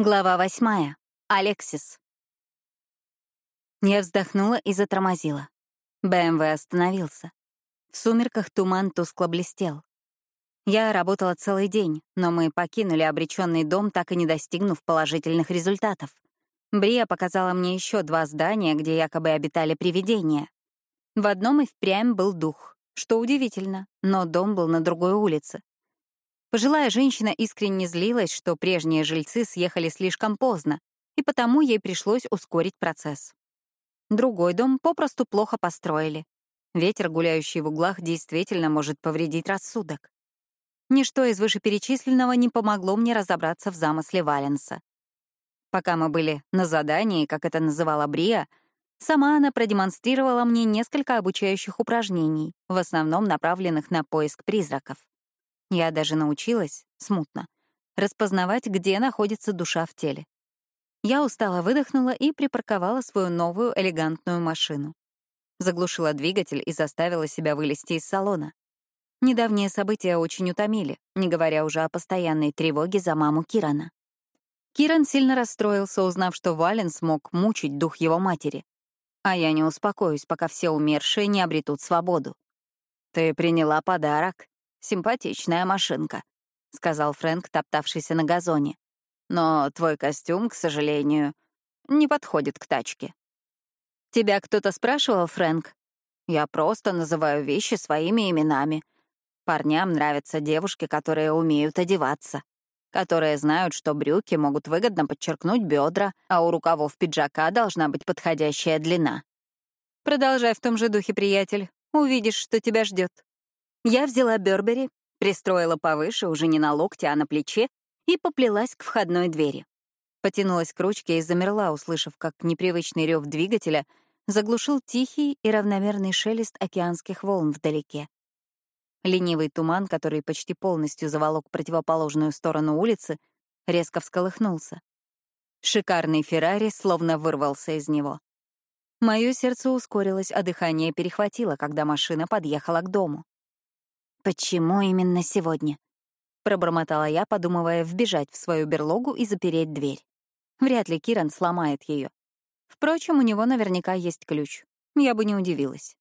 Глава восьмая. Алексис. Я вздохнула и затормозила. БМВ остановился. В сумерках туман тускло блестел. Я работала целый день, но мы покинули обреченный дом, так и не достигнув положительных результатов. Брия показала мне еще два здания, где якобы обитали привидения. В одном и впрямь был дух, что удивительно, но дом был на другой улице. Пожилая женщина искренне злилась, что прежние жильцы съехали слишком поздно, и потому ей пришлось ускорить процесс. Другой дом попросту плохо построили. Ветер, гуляющий в углах, действительно может повредить рассудок. Ничто из вышеперечисленного не помогло мне разобраться в замысле Валенса. Пока мы были на задании, как это называла Брия, сама она продемонстрировала мне несколько обучающих упражнений, в основном направленных на поиск призраков. Я даже научилась, смутно, распознавать, где находится душа в теле. Я устало выдохнула и припарковала свою новую элегантную машину. Заглушила двигатель и заставила себя вылезти из салона. Недавние события очень утомили, не говоря уже о постоянной тревоге за маму Кирана. Киран сильно расстроился, узнав, что Вален смог мучить дух его матери. А я не успокоюсь, пока все умершие не обретут свободу. «Ты приняла подарок», Симпатичная машинка», — сказал Фрэнк, топтавшийся на газоне. «Но твой костюм, к сожалению, не подходит к тачке». «Тебя кто-то спрашивал, Фрэнк?» «Я просто называю вещи своими именами. Парням нравятся девушки, которые умеют одеваться, которые знают, что брюки могут выгодно подчеркнуть бедра, а у рукавов пиджака должна быть подходящая длина». «Продолжай в том же духе, приятель. Увидишь, что тебя ждет. Я взяла Бербери, пристроила повыше, уже не на локте, а на плече, и поплелась к входной двери. Потянулась к ручке и замерла, услышав, как непривычный рев двигателя заглушил тихий и равномерный шелест океанских волн вдалеке. Ленивый туман, который почти полностью заволок противоположную сторону улицы, резко всколыхнулся. Шикарный Феррари словно вырвался из него. Мое сердце ускорилось, а дыхание перехватило, когда машина подъехала к дому. «Почему именно сегодня?» — пробормотала я, подумывая вбежать в свою берлогу и запереть дверь. Вряд ли Киран сломает ее. Впрочем, у него наверняка есть ключ. Я бы не удивилась.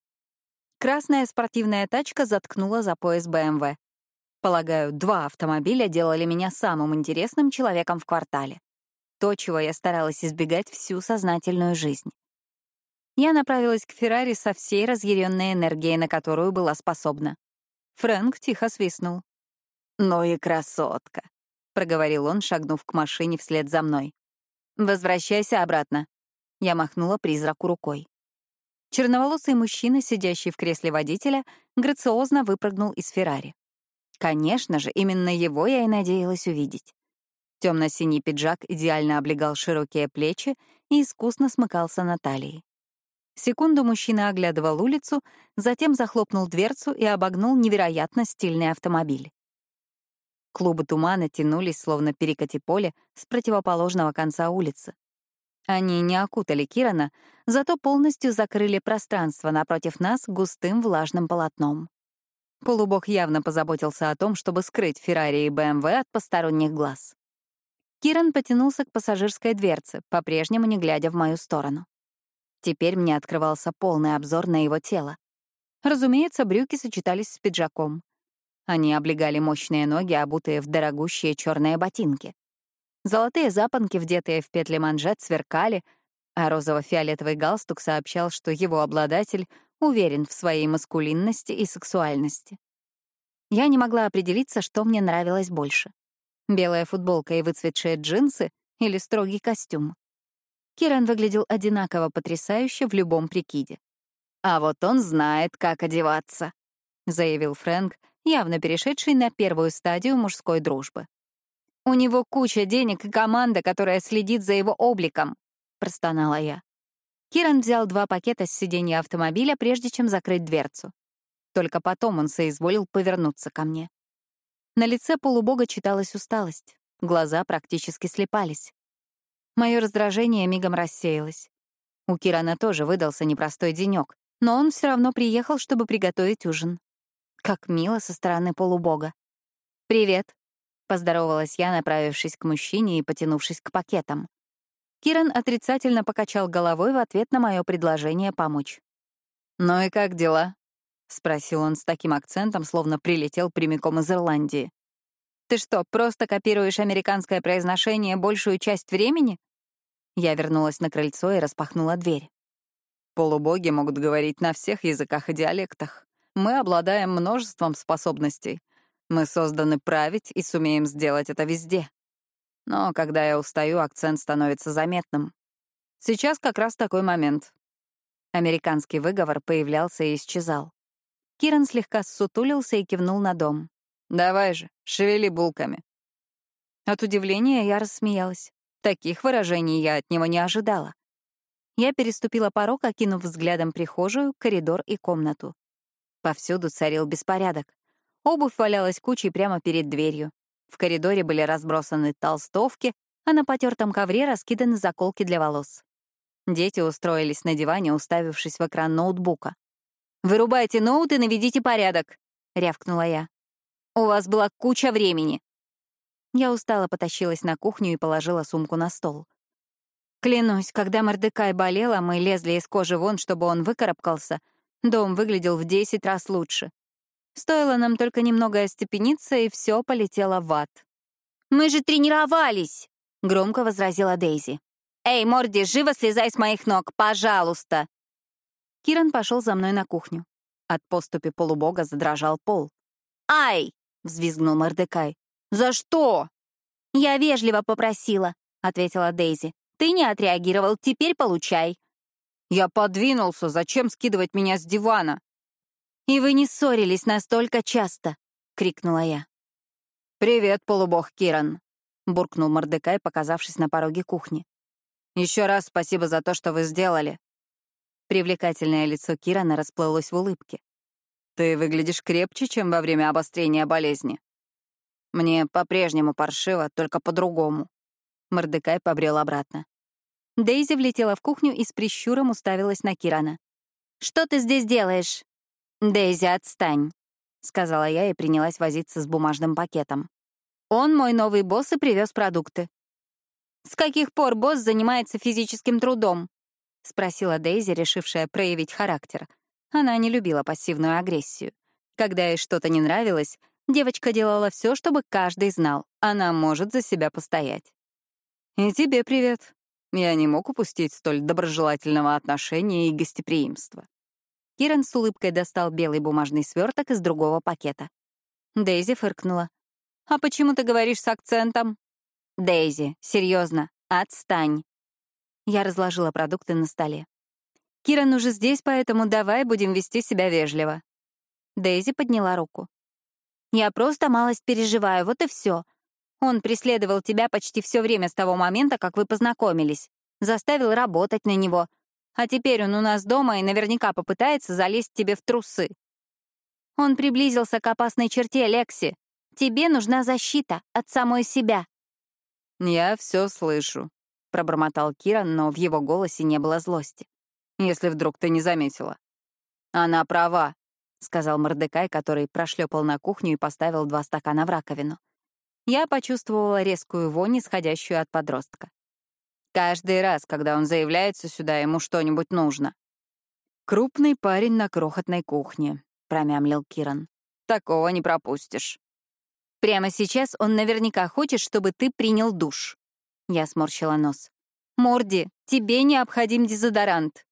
Красная спортивная тачка заткнула за пояс БМВ. Полагаю, два автомобиля делали меня самым интересным человеком в квартале. То, чего я старалась избегать всю сознательную жизнь. Я направилась к Феррари со всей разъяренной энергией, на которую была способна. Фрэнк тихо свистнул. «Ну и красотка», — проговорил он, шагнув к машине вслед за мной. «Возвращайся обратно». Я махнула призраку рукой. Черноволосый мужчина, сидящий в кресле водителя, грациозно выпрыгнул из Феррари. Конечно же, именно его я и надеялась увидеть. Темно-синий пиджак идеально облегал широкие плечи и искусно смыкался на талии. Секунду мужчина оглядывал улицу, затем захлопнул дверцу и обогнул невероятно стильный автомобиль. Клубы тумана тянулись, словно перекати поле, с противоположного конца улицы. Они не окутали Кирана, зато полностью закрыли пространство напротив нас густым влажным полотном. Полубог явно позаботился о том, чтобы скрыть Феррари и БМВ от посторонних глаз. Киран потянулся к пассажирской дверце, по-прежнему не глядя в мою сторону. Теперь мне открывался полный обзор на его тело. Разумеется, брюки сочетались с пиджаком. Они облегали мощные ноги, обутые в дорогущие черные ботинки. Золотые запонки, вдетые в петли манжет, сверкали, а розово-фиолетовый галстук сообщал, что его обладатель уверен в своей маскулинности и сексуальности. Я не могла определиться, что мне нравилось больше — белая футболка и выцветшие джинсы или строгий костюм. Киран выглядел одинаково потрясающе в любом прикиде. «А вот он знает, как одеваться», — заявил Фрэнк, явно перешедший на первую стадию мужской дружбы. «У него куча денег и команда, которая следит за его обликом», — простонала я. Киран взял два пакета с сиденья автомобиля, прежде чем закрыть дверцу. Только потом он соизволил повернуться ко мне. На лице полубога читалась усталость, глаза практически слепались. Мое раздражение мигом рассеялось. У Кирана тоже выдался непростой денек, но он все равно приехал, чтобы приготовить ужин. Как мило со стороны полубога. «Привет». Поздоровалась я, направившись к мужчине и потянувшись к пакетам. Киран отрицательно покачал головой в ответ на мое предложение помочь. «Ну и как дела?» — спросил он с таким акцентом, словно прилетел прямиком из Ирландии. «Ты что, просто копируешь американское произношение большую часть времени?» Я вернулась на крыльцо и распахнула дверь. Полубоги могут говорить на всех языках и диалектах. Мы обладаем множеством способностей. Мы созданы править и сумеем сделать это везде. Но когда я устаю, акцент становится заметным. Сейчас как раз такой момент. Американский выговор появлялся и исчезал. Киран слегка ссутулился и кивнул на дом. «Давай же, шевели булками». От удивления я рассмеялась. Таких выражений я от него не ожидала. Я переступила порог, окинув взглядом прихожую, коридор и комнату. Повсюду царил беспорядок. Обувь валялась кучей прямо перед дверью. В коридоре были разбросаны толстовки, а на потертом ковре раскиданы заколки для волос. Дети устроились на диване, уставившись в экран ноутбука. «Вырубайте ноут и наведите порядок», — рявкнула я. «У вас была куча времени». Я устало потащилась на кухню и положила сумку на стол. Клянусь, когда Мордекай болела, мы лезли из кожи вон, чтобы он выкарабкался. Дом выглядел в десять раз лучше. Стоило нам только немного остепениться, и все полетело в ад. «Мы же тренировались!» — громко возразила Дейзи. «Эй, Морди, живо слезай с моих ног, пожалуйста!» Киран пошел за мной на кухню. От поступи полубога задрожал пол. «Ай!» — взвизгнул Мордекай. «За что?» «Я вежливо попросила», — ответила Дейзи. «Ты не отреагировал, теперь получай». «Я подвинулся, зачем скидывать меня с дивана?» «И вы не ссорились настолько часто!» — крикнула я. «Привет, полубог Киран!» — буркнул Мордекай, показавшись на пороге кухни. «Еще раз спасибо за то, что вы сделали». Привлекательное лицо Кирана расплылось в улыбке. «Ты выглядишь крепче, чем во время обострения болезни. Мне по-прежнему паршиво, только по-другому». Мордекай побрел обратно. Дейзи влетела в кухню и с прищуром уставилась на Кирана. «Что ты здесь делаешь?» «Дейзи, отстань», — сказала я и принялась возиться с бумажным пакетом. «Он мой новый босс и привез продукты». «С каких пор босс занимается физическим трудом?» — спросила Дейзи, решившая проявить характер. Она не любила пассивную агрессию. Когда ей что-то не нравилось, девочка делала все, чтобы каждый знал, она может за себя постоять. «И тебе привет. Я не мог упустить столь доброжелательного отношения и гостеприимства». Киран с улыбкой достал белый бумажный сверток из другого пакета. Дейзи фыркнула. «А почему ты говоришь с акцентом?» «Дейзи, серьезно, отстань». Я разложила продукты на столе. «Киран уже здесь, поэтому давай будем вести себя вежливо». Дейзи подняла руку. «Я просто малость переживаю, вот и все. Он преследовал тебя почти все время с того момента, как вы познакомились. Заставил работать на него, а теперь он у нас дома и наверняка попытается залезть тебе в трусы. Он приблизился к опасной черте, Лекси. Тебе нужна защита от самой себя. «Я все слышу», — пробормотал Киран, но в его голосе не было злости. «Если вдруг ты не заметила». «Она права», — сказал Мордекай, который прошлепал на кухню и поставил два стакана в раковину. Я почувствовала резкую вонь, исходящую от подростка. Каждый раз, когда он заявляется сюда, ему что-нибудь нужно. «Крупный парень на крохотной кухне», — промямлил Киран. «Такого не пропустишь». «Прямо сейчас он наверняка хочет, чтобы ты принял душ». Я сморщила нос. «Морди, тебе необходим дезодорант».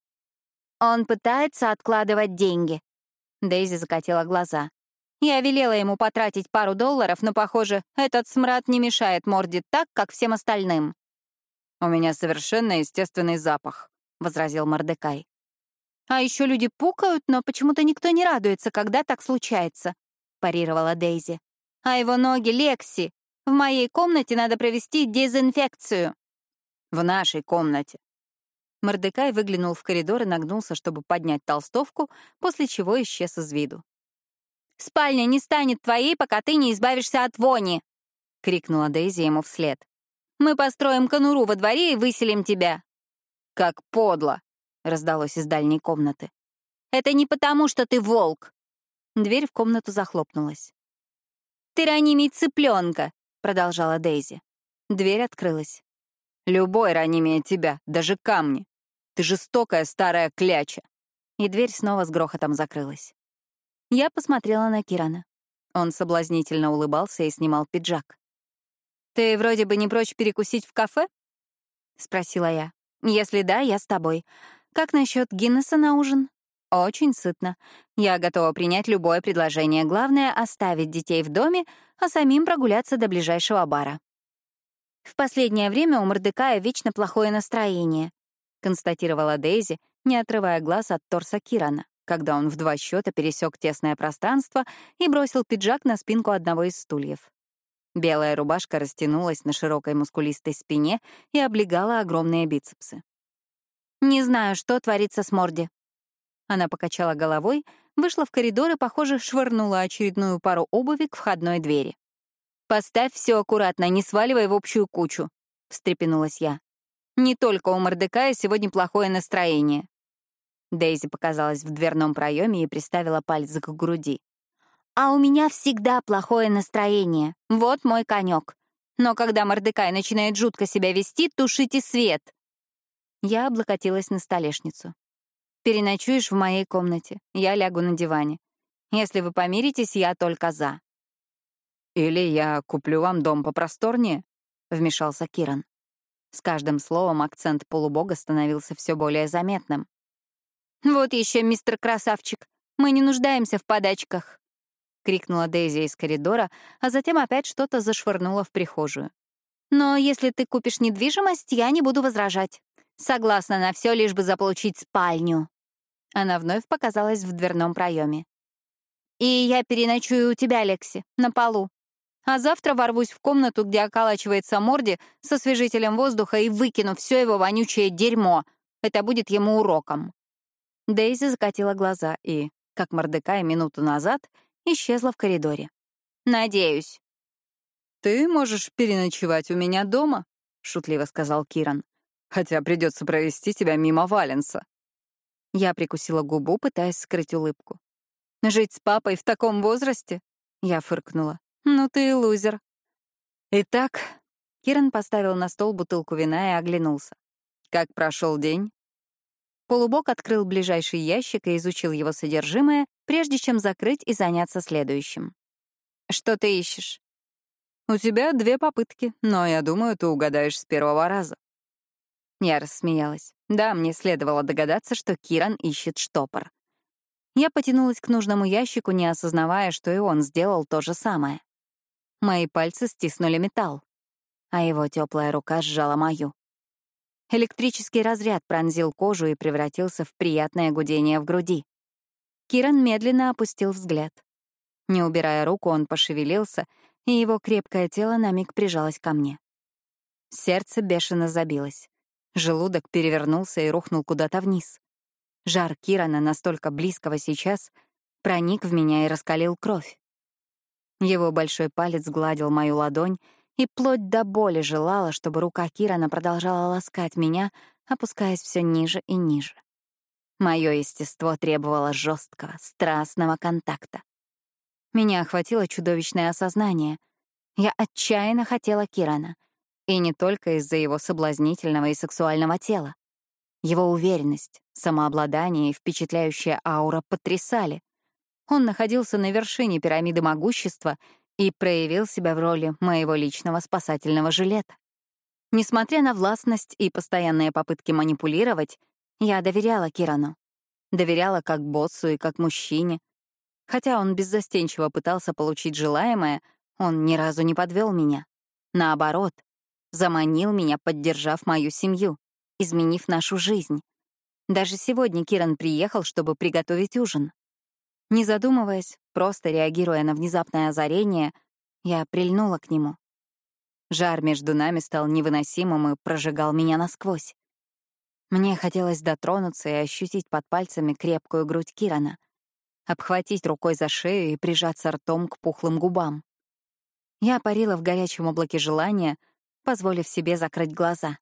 «Он пытается откладывать деньги». Дейзи закатила глаза. Я велела ему потратить пару долларов, но, похоже, этот смрад не мешает Морди так, как всем остальным. «У меня совершенно естественный запах», — возразил Мордекай. «А еще люди пукают, но почему-то никто не радуется, когда так случается», — парировала Дейзи. «А его ноги Лекси. В моей комнате надо провести дезинфекцию». «В нашей комнате». Мордекай выглянул в коридор и нагнулся, чтобы поднять толстовку, после чего исчез из виду. «Спальня не станет твоей, пока ты не избавишься от вони!» — крикнула Дейзи ему вслед. Мы построим конуру во дворе и выселим тебя». «Как подло!» — раздалось из дальней комнаты. «Это не потому, что ты волк!» Дверь в комнату захлопнулась. «Ты ранимей цыпленка!» — продолжала Дейзи. Дверь открылась. «Любой ранимее тебя, даже камни. Ты жестокая старая кляча!» И дверь снова с грохотом закрылась. Я посмотрела на Кирана. Он соблазнительно улыбался и снимал пиджак. «Ты вроде бы не прочь перекусить в кафе?» — спросила я. «Если да, я с тобой. Как насчет Гиннесса на ужин?» «Очень сытно. Я готова принять любое предложение. Главное — оставить детей в доме, а самим прогуляться до ближайшего бара». «В последнее время у Мордекая вечно плохое настроение», — констатировала Дейзи, не отрывая глаз от торса Кирана когда он в два счета пересек тесное пространство и бросил пиджак на спинку одного из стульев. Белая рубашка растянулась на широкой мускулистой спине и облегала огромные бицепсы. «Не знаю, что творится с Морди». Она покачала головой, вышла в коридор и, похоже, швырнула очередную пару обуви к входной двери. «Поставь все аккуратно, не сваливай в общую кучу», — встрепенулась я. «Не только у Мордекая сегодня плохое настроение. Дейзи показалась в дверном проеме и приставила палец к груди. «А у меня всегда плохое настроение. Вот мой конек. Но когда Мордекай начинает жутко себя вести, тушите свет». Я облокотилась на столешницу. «Переночуешь в моей комнате. Я лягу на диване. Если вы помиритесь, я только за». «Или я куплю вам дом попросторнее», — вмешался Киран. С каждым словом акцент полубога становился все более заметным. «Вот еще, мистер Красавчик, мы не нуждаемся в подачках!» — крикнула Дейзи из коридора, а затем опять что-то зашвырнула в прихожую. «Но если ты купишь недвижимость, я не буду возражать. Согласна на все, лишь бы заполучить спальню». Она вновь показалась в дверном проеме. «И я переночую у тебя, Лекси, на полу. А завтра ворвусь в комнату, где околачивается Морди с освежителем воздуха и выкину все его вонючее дерьмо. Это будет ему уроком». Дейзи закатила глаза и, как Мордекай минуту назад, исчезла в коридоре. «Надеюсь». «Ты можешь переночевать у меня дома», — шутливо сказал Киран. «Хотя придется провести тебя мимо Валенса». Я прикусила губу, пытаясь скрыть улыбку. «Жить с папой в таком возрасте?» Я фыркнула. «Ну ты и лузер». «Итак...» Киран поставил на стол бутылку вина и оглянулся. «Как прошел день?» Полубок открыл ближайший ящик и изучил его содержимое, прежде чем закрыть и заняться следующим. «Что ты ищешь?» «У тебя две попытки, но я думаю, ты угадаешь с первого раза». Я рассмеялась. Да, мне следовало догадаться, что Киран ищет штопор. Я потянулась к нужному ящику, не осознавая, что и он сделал то же самое. Мои пальцы стиснули металл, а его теплая рука сжала мою. Электрический разряд пронзил кожу и превратился в приятное гудение в груди. Киран медленно опустил взгляд. Не убирая руку, он пошевелился, и его крепкое тело на миг прижалось ко мне. Сердце бешено забилось. Желудок перевернулся и рухнул куда-то вниз. Жар Кирана, настолько близкого сейчас, проник в меня и раскалил кровь. Его большой палец гладил мою ладонь, и плоть до боли желала, чтобы рука Кирана продолжала ласкать меня, опускаясь все ниже и ниже. Мое естество требовало жесткого, страстного контакта. Меня охватило чудовищное осознание. Я отчаянно хотела Кирана. И не только из-за его соблазнительного и сексуального тела. Его уверенность, самообладание и впечатляющая аура потрясали. Он находился на вершине пирамиды могущества и проявил себя в роли моего личного спасательного жилета. Несмотря на властность и постоянные попытки манипулировать, я доверяла Кирану. Доверяла как боссу и как мужчине. Хотя он беззастенчиво пытался получить желаемое, он ни разу не подвел меня. Наоборот, заманил меня, поддержав мою семью, изменив нашу жизнь. Даже сегодня Киран приехал, чтобы приготовить ужин. Не задумываясь, просто реагируя на внезапное озарение, я прильнула к нему. Жар между нами стал невыносимым и прожигал меня насквозь. Мне хотелось дотронуться и ощутить под пальцами крепкую грудь Кирана, обхватить рукой за шею и прижаться ртом к пухлым губам. Я парила в горячем облаке желания, позволив себе закрыть глаза.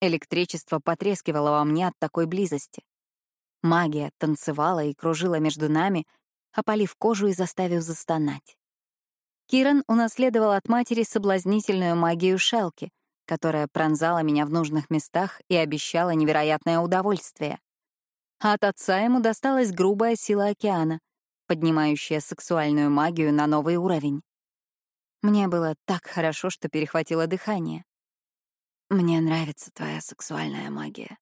Электричество потрескивало во мне от такой близости. Магия танцевала и кружила между нами, опалив кожу и заставив застонать. Киран унаследовал от матери соблазнительную магию шелки, которая пронзала меня в нужных местах и обещала невероятное удовольствие. А от отца ему досталась грубая сила океана, поднимающая сексуальную магию на новый уровень. Мне было так хорошо, что перехватило дыхание. «Мне нравится твоя сексуальная магия», —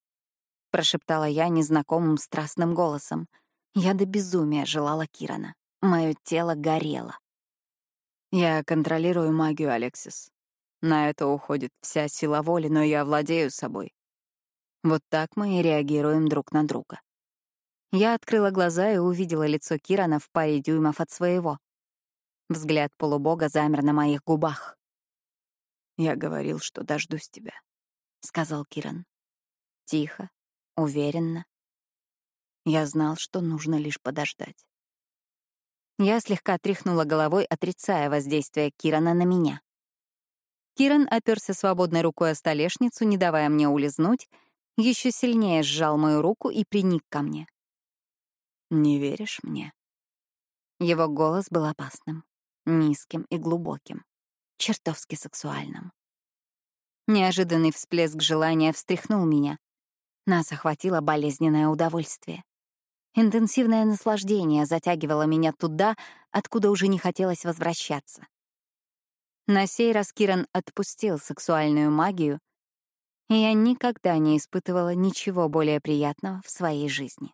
прошептала я незнакомым страстным голосом. Я до безумия желала Кирана. Мое тело горело. Я контролирую магию, Алексис. На это уходит вся сила воли, но я владею собой. Вот так мы и реагируем друг на друга. Я открыла глаза и увидела лицо Кирана в паре дюймов от своего. Взгляд полубога замер на моих губах. «Я говорил, что дождусь тебя», — сказал Киран. Тихо, уверенно. Я знал, что нужно лишь подождать. Я слегка тряхнула головой, отрицая воздействие Кирана на меня. Киран оперся свободной рукой о столешницу, не давая мне улизнуть, еще сильнее сжал мою руку и приник ко мне. «Не веришь мне?» Его голос был опасным, низким и глубоким, чертовски сексуальным. Неожиданный всплеск желания встряхнул меня. Нас охватило болезненное удовольствие. Интенсивное наслаждение затягивало меня туда, откуда уже не хотелось возвращаться. На сей раз Киран отпустил сексуальную магию, и я никогда не испытывала ничего более приятного в своей жизни.